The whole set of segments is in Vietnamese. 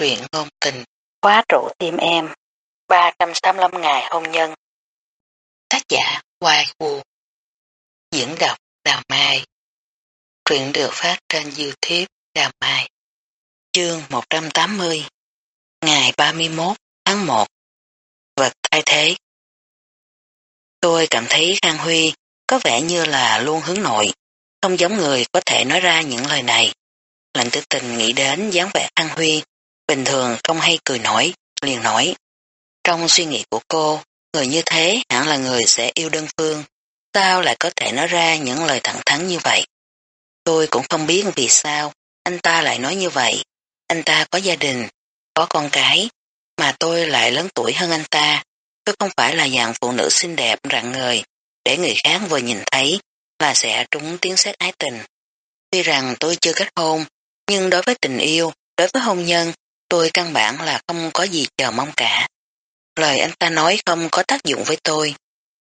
truyện ngôn tình, khóa trụ tim em, 385 ngày hôn nhân. Tác giả Hoài Vũ Diễn đọc Đào Mai. Truyện được phát trên Youtube Đào Mai. Chương 180 Ngày 31 tháng 1 Vật thay thế. Tôi cảm thấy Khang Huy có vẻ như là luôn hướng nội, không giống người có thể nói ra những lời này. lạnh tử tình nghĩ đến dáng vẻ Khang Huy bình thường không hay cười nổi, liền nói. Trong suy nghĩ của cô, người như thế hẳn là người sẽ yêu đơn phương, sao lại có thể nói ra những lời thẳng thắn như vậy. Tôi cũng không biết vì sao anh ta lại nói như vậy. Anh ta có gia đình, có con cái, mà tôi lại lớn tuổi hơn anh ta. Tôi không phải là dạng phụ nữ xinh đẹp rạng người để người khác vừa nhìn thấy là sẽ trúng tiếng xét ái tình. Tuy rằng tôi chưa kết hôn, nhưng đối với tình yêu, đối với hôn nhân, Tôi căn bản là không có gì chờ mong cả. Lời anh ta nói không có tác dụng với tôi.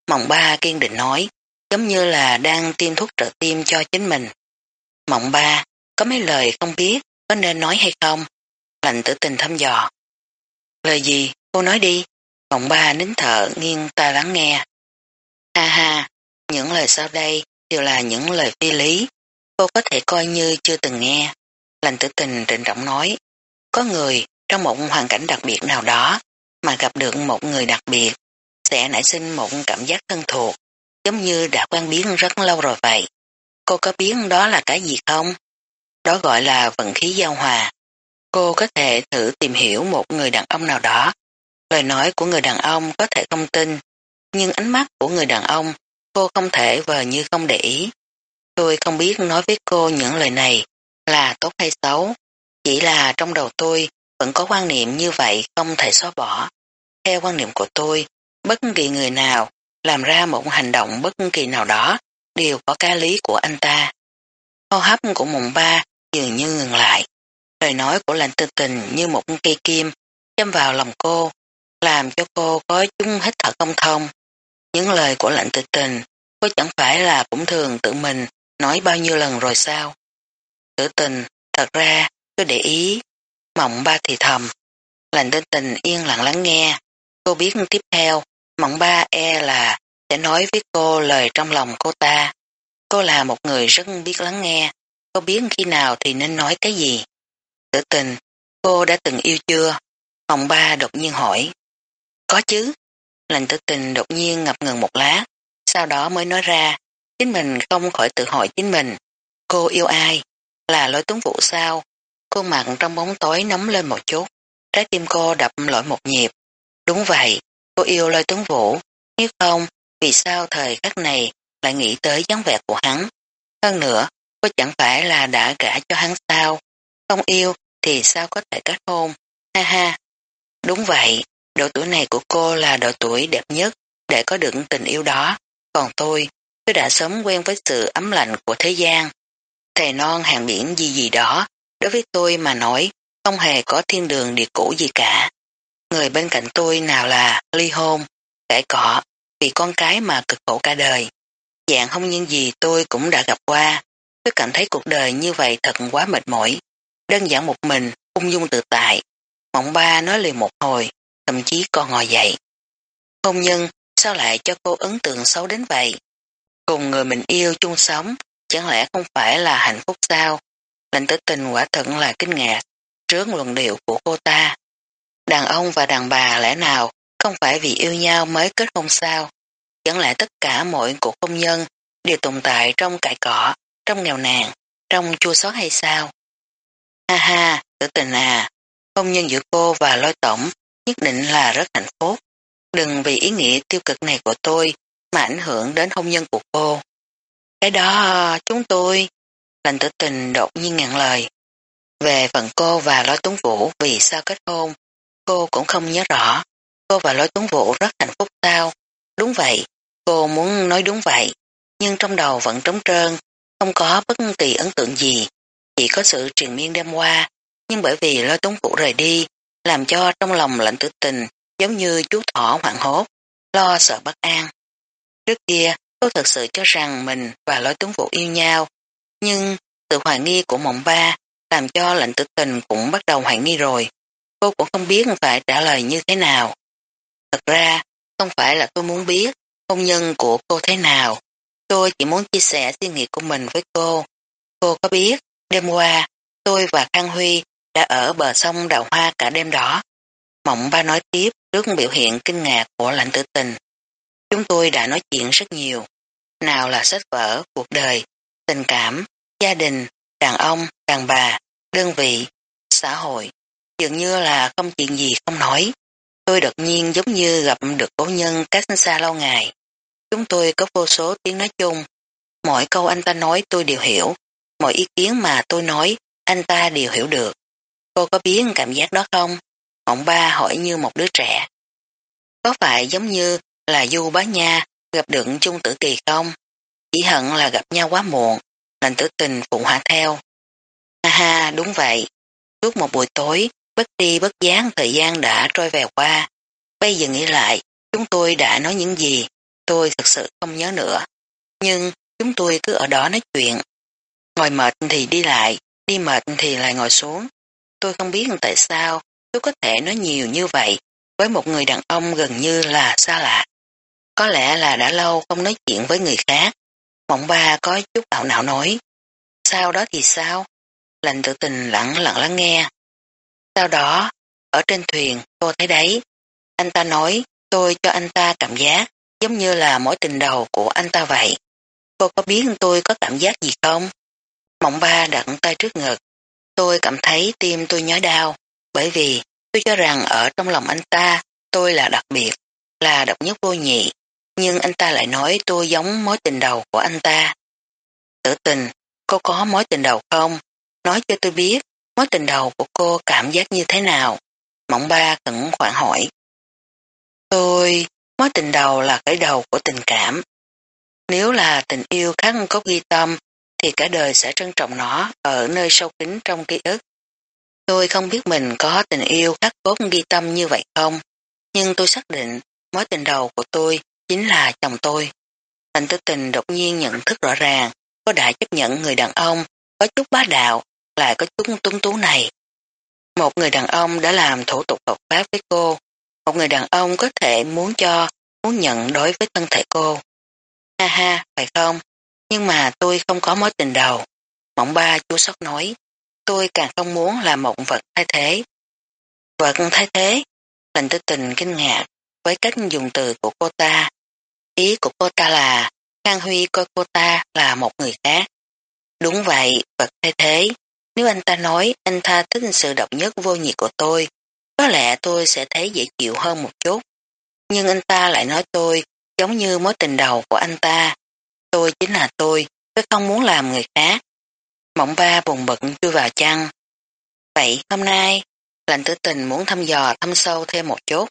Mộng ba kiên định nói, giống như là đang tiêm thuốc trợ tim cho chính mình. Mộng ba, có mấy lời không biết, có nên nói hay không? Lạnh tử tình thăm dò. Lời gì, cô nói đi. Mộng ba nín thở nghiêng ta lắng nghe. Ha ha, những lời sau đây đều là những lời phi lý. Cô có thể coi như chưa từng nghe. Lành tử tình trịnh trọng nói. Có người trong một hoàn cảnh đặc biệt nào đó mà gặp được một người đặc biệt sẽ nảy sinh một cảm giác thân thuộc giống như đã quen biết rất lâu rồi vậy. Cô có biết đó là cái gì không? Đó gọi là vận khí giao hòa. Cô có thể thử tìm hiểu một người đàn ông nào đó. Lời nói của người đàn ông có thể không tin, nhưng ánh mắt của người đàn ông cô không thể vờ như không để ý. Tôi không biết nói với cô những lời này là tốt hay xấu, chỉ là trong đầu tôi vẫn có quan niệm như vậy không thể xóa bỏ. Theo quan niệm của tôi, bất kỳ người nào làm ra một hành động bất kỳ nào đó đều có ca lý của anh ta. Hô hấp của mùng ba dường như ngừng lại. Lời nói của lạnh tư tình như một cây kim châm vào lòng cô, làm cho cô có chung hết thở không thông. Những lời của lạnh tư tình, cô chẳng phải là cũng thường tự mình nói bao nhiêu lần rồi sao? Tử tình, thật ra cứ để ý, mộng ba thì thầm. Lành tên tình yên lặng lắng nghe. Cô biết tiếp theo, mộng ba e là sẽ nói với cô lời trong lòng cô ta. Cô là một người rất biết lắng nghe. Cô biết khi nào thì nên nói cái gì. Tử tình, cô đã từng yêu chưa? Mộng ba đột nhiên hỏi. Có chứ. Lành tử tình đột nhiên ngập ngừng một lát. Sau đó mới nói ra. Chính mình không khỏi tự hỏi chính mình. Cô yêu ai? Là lối tuấn vụ sao? Khuôn mặt trong bóng tối nóng lên một chút, trái tim cô đập lỗi một nhịp. Đúng vậy, cô yêu lôi tướng vũ, nếu không, vì sao thời khắc này lại nghĩ tới dáng vẻ của hắn. Hơn nữa, cô chẳng phải là đã gả cho hắn sao, không yêu thì sao có thể kết hôn, ha ha. Đúng vậy, độ tuổi này của cô là độ tuổi đẹp nhất để có được tình yêu đó, còn tôi, tôi đã sớm quen với sự ấm lạnh của thế gian. Thề non hàng biển gì gì đó Đối với tôi mà nói, không hề có thiên đường địa cũ gì cả. Người bên cạnh tôi nào là ly hôn, cãi cọ, vì con cái mà cực khổ cả đời. Dạng không nhân gì tôi cũng đã gặp qua. Tôi cảm thấy cuộc đời như vậy thật quá mệt mỏi. Đơn giản một mình, ung dung tự tại. Mộng ba nói liền một hồi, thậm chí còn ngồi dậy. Hôn nhân, sao lại cho cô ấn tượng xấu đến vậy? Cùng người mình yêu chung sống, chẳng lẽ không phải là hạnh phúc sao? Lệnh tử tình quả thận là kinh ngạc trước luận điệu của cô ta. Đàn ông và đàn bà lẽ nào không phải vì yêu nhau mới kết hôn sao? Chẳng lẽ tất cả mọi cuộc hôn nhân đều tồn tại trong cải cỏ, trong nghèo nàn, trong chua xót hay sao? Ha ha, tử tình à, hôn nhân giữa cô và lôi tổng nhất định là rất hạnh phúc. Đừng vì ý nghĩa tiêu cực này của tôi mà ảnh hưởng đến hôn nhân của cô. Cái đó chúng tôi Lành tử tình đột nhiên ngàn lời. Về phần cô và lối tuấn vũ vì sao kết hôn, cô cũng không nhớ rõ. Cô và lối tuấn vũ rất hạnh phúc sao? Đúng vậy, cô muốn nói đúng vậy, nhưng trong đầu vẫn trống trơn, không có bất kỳ ấn tượng gì, chỉ có sự truyền miên đêm qua, nhưng bởi vì lối tuấn vũ rời đi, làm cho trong lòng lạnh tử tình giống như chú thỏ hoảng hốt, lo sợ bất an. Trước kia, cô thật sự cho rằng mình và lối tuấn vũ yêu nhau, nhưng sự hoài nghi của mộng ba làm cho lệnh tử tình cũng bắt đầu hoài nghi rồi. cô cũng không biết phải trả lời như thế nào. Thật ra, không phải là tôi muốn biết hôn nhân của cô thế nào. Tôi chỉ muốn chia sẻ suy nghĩ của mình với cô. Cô có biết, đêm qua, tôi và Khang Huy đã ở bờ sông đào hoa cả đêm đó. Mộng ba nói tiếp trước biểu hiện kinh ngạc của lãnh tử tình. Chúng tôi đã nói chuyện rất nhiều. Nào là sách vở, cuộc đời, tình cảm, gia đình, đàn ông, đàn bà, đơn vị, xã hội. Dường như là không chuyện gì không nói. Tôi đột nhiên giống như gặp được cố nhân cách xa lâu ngày. Chúng tôi có vô số tiếng nói chung. Mọi câu anh ta nói tôi đều hiểu. Mọi ý kiến mà tôi nói, anh ta đều hiểu được. Cô có biết cảm giác đó không? Mộng ba hỏi như một đứa trẻ. Có phải giống như là du bá nha gặp được chung tử kỳ không? Chỉ hận là gặp nhau quá muộn, lành tử tình phụ họa theo. Ha ha, đúng vậy. Suốt một buổi tối, bất đi bất gián thời gian đã trôi về qua. Bây giờ nghĩ lại, chúng tôi đã nói những gì, tôi thật sự không nhớ nữa. Nhưng chúng tôi cứ ở đó nói chuyện. Ngồi mệt thì đi lại, đi mệt thì lại ngồi xuống. Tôi không biết tại sao tôi có thể nói nhiều như vậy với một người đàn ông gần như là xa lạ. Có lẽ là đã lâu không nói chuyện với người khác. Mộng ba có chút ảo não nói. Sau đó thì sao? Lành tự tình lặng lặng lắng nghe. Sau đó, ở trên thuyền, cô thấy đấy. Anh ta nói, tôi cho anh ta cảm giác giống như là mối tình đầu của anh ta vậy. Cô có biết tôi có cảm giác gì không? Mộng ba đặt tay trước ngực. Tôi cảm thấy tim tôi nhói đau, bởi vì tôi cho rằng ở trong lòng anh ta, tôi là đặc biệt, là độc nhất vô nhị, nhưng anh ta lại nói tôi giống mối tình đầu của anh ta. Tử tình, cô có mối tình đầu không? Nói cho tôi biết, mối tình đầu của cô cảm giác như thế nào? Mộng ba cẩn khoản hỏi. Tôi, mối tình đầu là cái đầu của tình cảm. Nếu là tình yêu khắc cốt ghi tâm, thì cả đời sẽ trân trọng nó ở nơi sâu kín trong ký ức. Tôi không biết mình có tình yêu khắc cốt ghi tâm như vậy không, nhưng tôi xác định mối tình đầu của tôi chính là chồng tôi. Thành tư tình đột nhiên nhận thức rõ ràng, có đã chấp nhận người đàn ông, có chút bá đạo, lại có chút tuấn tú này. Một người đàn ông đã làm thủ tục hợp pháp với cô, một người đàn ông có thể muốn cho, muốn nhận đối với thân thể cô. Ha ha, phải không? Nhưng mà tôi không có mối tình đầu. Mộng ba chua sóc nói, tôi càng không muốn là một vật thay thế. Vật thay thế? Thành tư tình kinh ngạc với cách dùng từ của cô ta. Ý của cô ta là Khang Huy coi cô ta là một người khác. Đúng vậy, vật thay thế. Nếu anh ta nói anh ta thích sự độc nhất vô nhị của tôi, có lẽ tôi sẽ thấy dễ chịu hơn một chút. Nhưng anh ta lại nói tôi giống như mối tình đầu của anh ta. Tôi chính là tôi, tôi không muốn làm người khác. Mộng ba bùng bực chui vào chăn. Vậy hôm nay, lạnh tử tình muốn thăm dò thăm sâu thêm một chút.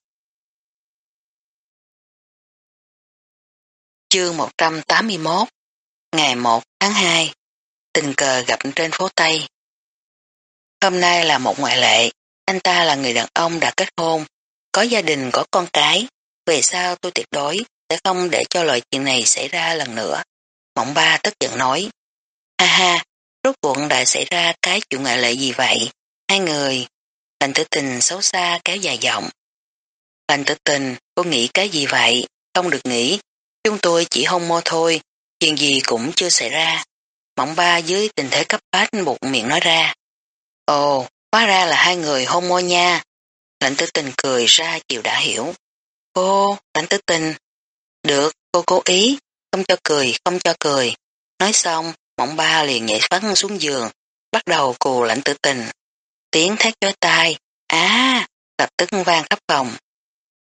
Chương 181 Ngày 1 tháng 2 Tình cờ gặp trên phố Tây Hôm nay là một ngoại lệ, anh ta là người đàn ông đã kết hôn, có gia đình có con cái, về sao tôi tuyệt đối sẽ không để cho loại chuyện này xảy ra lần nữa. Mộng ba tức giận nói, ha ha, rốt cuộc đã xảy ra cái chuyện ngoại lệ gì vậy? Hai người, lành tử tình xấu xa kéo dài giọng. Lành tử tình, cô nghĩ cái gì vậy? Không được nghĩ, chúng tôi chỉ hôn mô thôi, chuyện gì cũng chưa xảy ra. Mộng ba dưới tình thế cấp bách buộc miệng nói ra. Ồ, hóa ra là hai người hôn môi nha. Lãnh tư tình cười ra chiều đã hiểu. Cô, lãnh tư tình. Được, cô cố ý, không cho cười, không cho cười. Nói xong, mộng ba liền nhảy phát xuống giường, bắt đầu cù Lãnh tử tình. Tiếng thét chói tai, á, lập tức vang khắp phòng.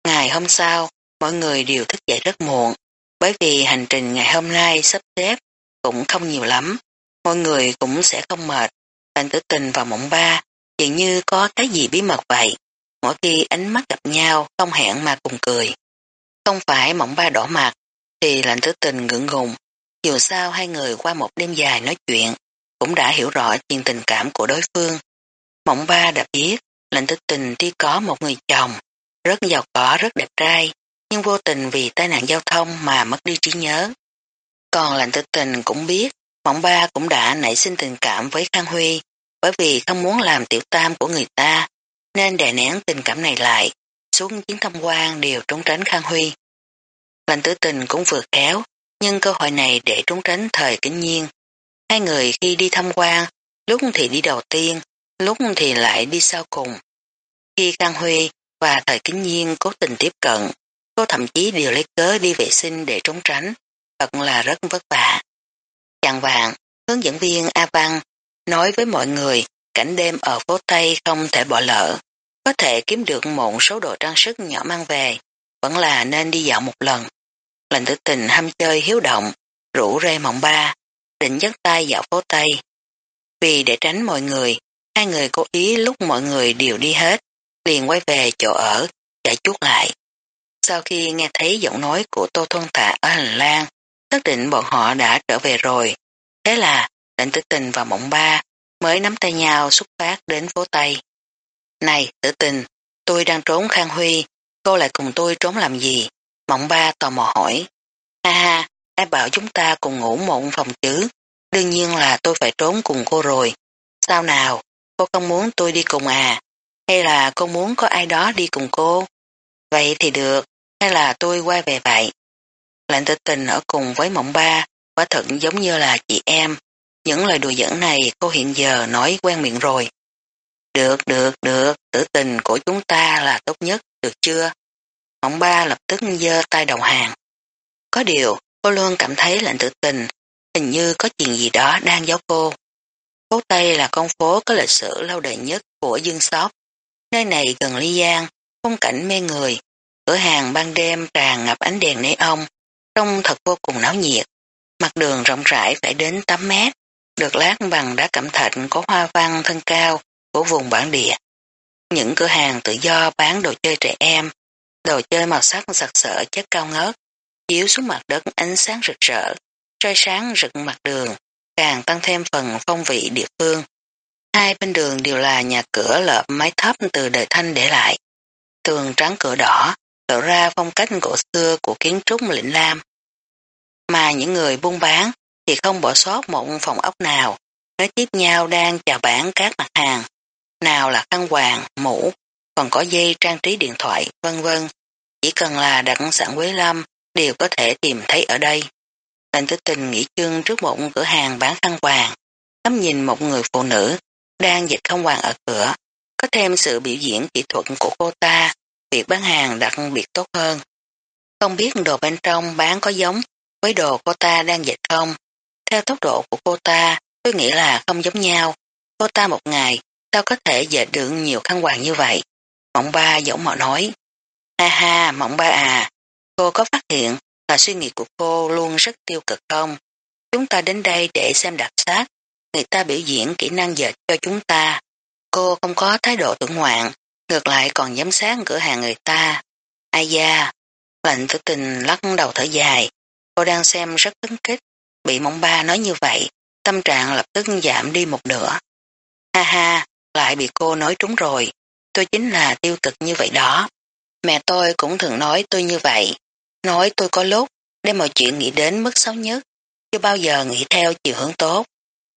Ngày hôm sau, mọi người đều thức dậy rất muộn, bởi vì hành trình ngày hôm nay sắp xếp cũng không nhiều lắm, mọi người cũng sẽ không mệt. Tần tử tình và mộng ba dường như có cái gì bí mật vậy. Mỗi khi ánh mắt gặp nhau không hẹn mà cùng cười. Không phải mộng ba đỏ mặt thì lạnh tử tình ngưỡng ngùng. Dù sao hai người qua một đêm dài nói chuyện cũng đã hiểu rõ chuyện tình cảm của đối phương. Mộng ba đã biết lạnh tử tình tuy có một người chồng rất giàu có rất đẹp trai nhưng vô tình vì tai nạn giao thông mà mất đi trí nhớ. Còn lạnh tử tình cũng biết mộng ba cũng đã nảy sinh tình cảm với Khang Huy bởi vì không muốn làm tiểu tam của người ta. nên đè nén tình cảm này lại, xuống chiến thăm quan đều trốn tránh Khang Huy. Lành tử tình cũng vừa khéo, nhưng cơ hội này để trốn tránh thời kính nhiên. Hai người khi đi thăm quan, lúc thì đi đầu tiên, lúc thì lại đi sau cùng. Khi Khang Huy và thời kính nhiên cố tình tiếp cận, cô thậm chí đều lấy cớ đi vệ sinh để trốn tránh, thật là rất vất vả. Chàng vàng, hướng dẫn viên A Văn, nói với mọi người cảnh đêm ở phố Tây không thể bỏ lỡ. Có thể kiếm được một số đồ trang sức nhỏ mang về, vẫn là nên đi dạo một lần. Lệnh tử tình ham chơi hiếu động, rủ rê mộng ba, định dắt tay dạo phố Tây. Vì để tránh mọi người, hai người cố ý lúc mọi người đều đi hết, liền quay về chỗ ở, chạy chút lại. Sau khi nghe thấy giọng nói của Tô Thuân Tạ ở hành lang, xác định bọn họ đã trở về rồi. Thế là, lệnh tử tình và mộng ba mới nắm tay nhau xuất phát đến phố Tây. Này, tử tình, tôi đang trốn Khang Huy, cô lại cùng tôi trốn làm gì? Mộng ba tò mò hỏi. Ha ha, ai bảo chúng ta cùng ngủ một phòng chứ? Đương nhiên là tôi phải trốn cùng cô rồi. Sao nào, cô không muốn tôi đi cùng à? Hay là cô muốn có ai đó đi cùng cô? Vậy thì được, hay là tôi quay về vậy? Lạnh tử tình ở cùng với mộng ba, quả thật giống như là chị em. Những lời đùa dẫn này cô hiện giờ nói quen miệng rồi. Được, được, được, tử tình của chúng ta là tốt nhất, được chưa? Mộng ba lập tức giơ tay đầu hàng. Có điều, cô luôn cảm thấy lạnh tử tình, hình như có chuyện gì đó đang giấu cô. Phố Tây là con phố có lịch sử lâu đời nhất của Dương Sóc. Nơi này gần Ly Giang, phong cảnh mê người, cửa hàng ban đêm tràn ngập ánh đèn nế ông, trông thật vô cùng náo nhiệt. Mặt đường rộng rãi phải đến 8 mét, được lát bằng đá cẩm thạch có hoa văn thân cao của vùng bản địa. Những cửa hàng tự do bán đồ chơi trẻ em, đồ chơi màu sắc sặc sỡ chất cao ngớt, chiếu xuống mặt đất ánh sáng rực rỡ, trai sáng rực mặt đường, càng tăng thêm phần phong vị địa phương. Hai bên đường đều là nhà cửa lợp mái thấp từ đời thanh để lại. Tường trắng cửa đỏ, lộ ra phong cách cổ xưa của kiến trúc lĩnh lam. Mà những người buôn bán thì không bỏ sót một phòng ốc nào, nói tiếp nhau đang chào bán các mặt hàng. Nào là khăn hoàng, mũ, còn có dây trang trí điện thoại, vân vân. Chỉ cần là đặc sản Quế Lâm đều có thể tìm thấy ở đây. Lệnh tử tình nghỉ chân trước một cửa hàng bán khăn hoàng, ngắm nhìn một người phụ nữ đang dịch khăn hoàng ở cửa, có thêm sự biểu diễn kỹ thuật của cô ta, việc bán hàng đặc biệt tốt hơn. Không biết đồ bên trong bán có giống với đồ cô ta đang dịch không? Theo tốc độ của cô ta, tôi nghĩ là không giống nhau. Cô ta một ngày, sao có thể dệt được nhiều khăn hoàng như vậy? Mộng ba giống mọ nói. Ha ha, mộng ba à, cô có phát hiện là suy nghĩ của cô luôn rất tiêu cực không? Chúng ta đến đây để xem đặc sắc, người ta biểu diễn kỹ năng dệt cho chúng ta. Cô không có thái độ tưởng ngoạn, ngược lại còn giám sát cửa hàng người ta. Ai da, lệnh tử tình lắc đầu thở dài, cô đang xem rất phấn kích, bị mộng ba nói như vậy, tâm trạng lập tức giảm đi một nửa. Ha ha, lại bị cô nói trúng rồi, tôi chính là tiêu cực như vậy đó. Mẹ tôi cũng thường nói tôi như vậy, nói tôi có lúc đem mọi chuyện nghĩ đến mức xấu nhất, chưa bao giờ nghĩ theo chiều hướng tốt.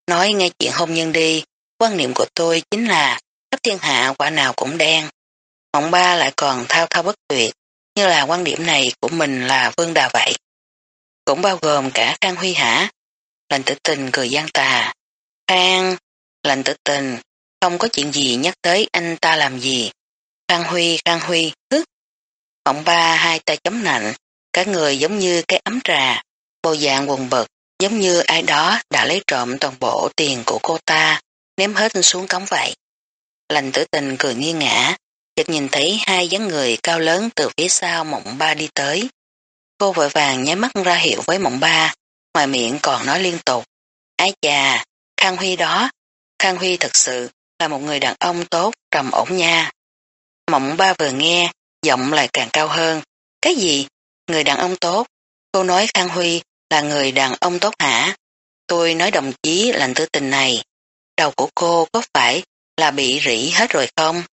Nói nghe chuyện hôn nhân đi, quan niệm của tôi chính là khắp thiên hạ quả nào cũng đen. Mộng ba lại còn thao thao bất tuyệt, như là quan điểm này của mình là vương đà vậy. Cũng bao gồm cả Khang Huy hả? Lành tử tình cười gian tà. Khang, lành tử tình, không có chuyện gì nhắc tới anh ta làm gì. Khang Huy, Khang Huy, hức. Mộng ba hai tay chấm nạnh, cả người giống như cái ấm trà, bộ dạng quần bực, giống như ai đó đã lấy trộm toàn bộ tiền của cô ta, ném hết xuống cống vậy. Lành tử tình cười nghiêng ngã, chợt nhìn thấy hai dáng người cao lớn từ phía sau mộng ba đi tới. Cô vội vàng nháy mắt ra hiệu với mộng ba, ngoài miệng còn nói liên tục. Ái chà, Khang Huy đó, Khang Huy thật sự là một người đàn ông tốt, trầm ổn nha. Mộng ba vừa nghe, giọng lại càng cao hơn. Cái gì? Người đàn ông tốt? Cô nói Khang Huy là người đàn ông tốt hả? Tôi nói đồng chí lành tư tình này. Đầu của cô có phải là bị rỉ hết rồi không?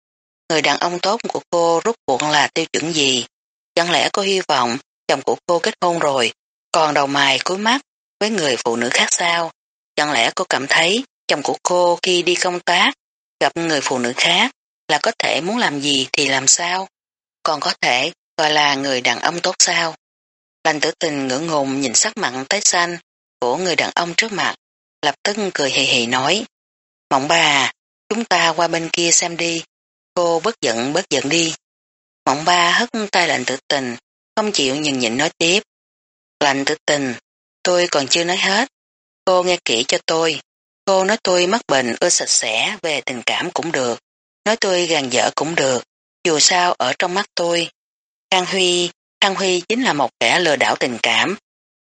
Người đàn ông tốt của cô rút cuộc là tiêu chuẩn gì? Chẳng lẽ cô hy vọng chồng của cô kết hôn rồi, còn đầu mày cúi mắt với người phụ nữ khác sao? Chẳng lẽ cô cảm thấy chồng của cô khi đi công tác gặp người phụ nữ khác là có thể muốn làm gì thì làm sao, còn có thể gọi là người đàn ông tốt sao. Lành tử tình ngưỡng ngùng nhìn sắc mặn tái xanh của người đàn ông trước mặt, lập tức cười hì hì nói. Mộng bà, chúng ta qua bên kia xem đi, cô bất giận bất giận đi. Mộng ba hất tay lạnh tử tình, không chịu nhường nhịn nói tiếp. Lạnh tử tình, tôi còn chưa nói hết. Cô nghe kỹ cho tôi. Cô nói tôi mắc bệnh ưa sạch sẽ về tình cảm cũng được. Nói tôi gàn dở cũng được. Dù sao ở trong mắt tôi. Khang Huy, Khang Huy chính là một kẻ lừa đảo tình cảm.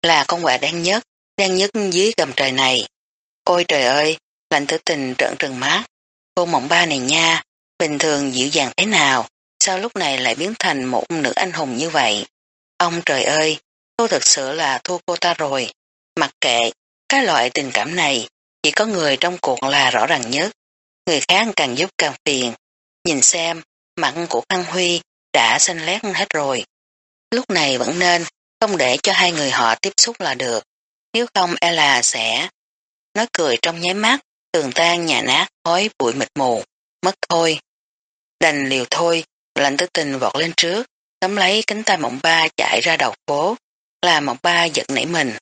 Là con quạ đen nhất, đen nhất dưới gầm trời này. Ôi trời ơi, lạnh tử tình trợn trừng mắt. Cô mộng ba này nha, bình thường dịu dàng thế nào, sao lúc này lại biến thành một nữ anh hùng như vậy? Ông trời ơi, tôi thực sự là thua cô ta rồi. Mặc kệ, cái loại tình cảm này, chỉ có người trong cuộc là rõ ràng nhất. Người khác càng giúp càng phiền. Nhìn xem, mặn của Khăn Huy đã xanh lét hết rồi. Lúc này vẫn nên không để cho hai người họ tiếp xúc là được. Nếu không e là sẽ nói cười trong nháy mắt, tường tan nhà nát, khói bụi mịt mù, mất thôi. Đành liều thôi, lạnh tư tình vọt lên trước, tấm lấy cánh tay mộng ba chạy ra đầu phố, là mộng ba giật nảy mình.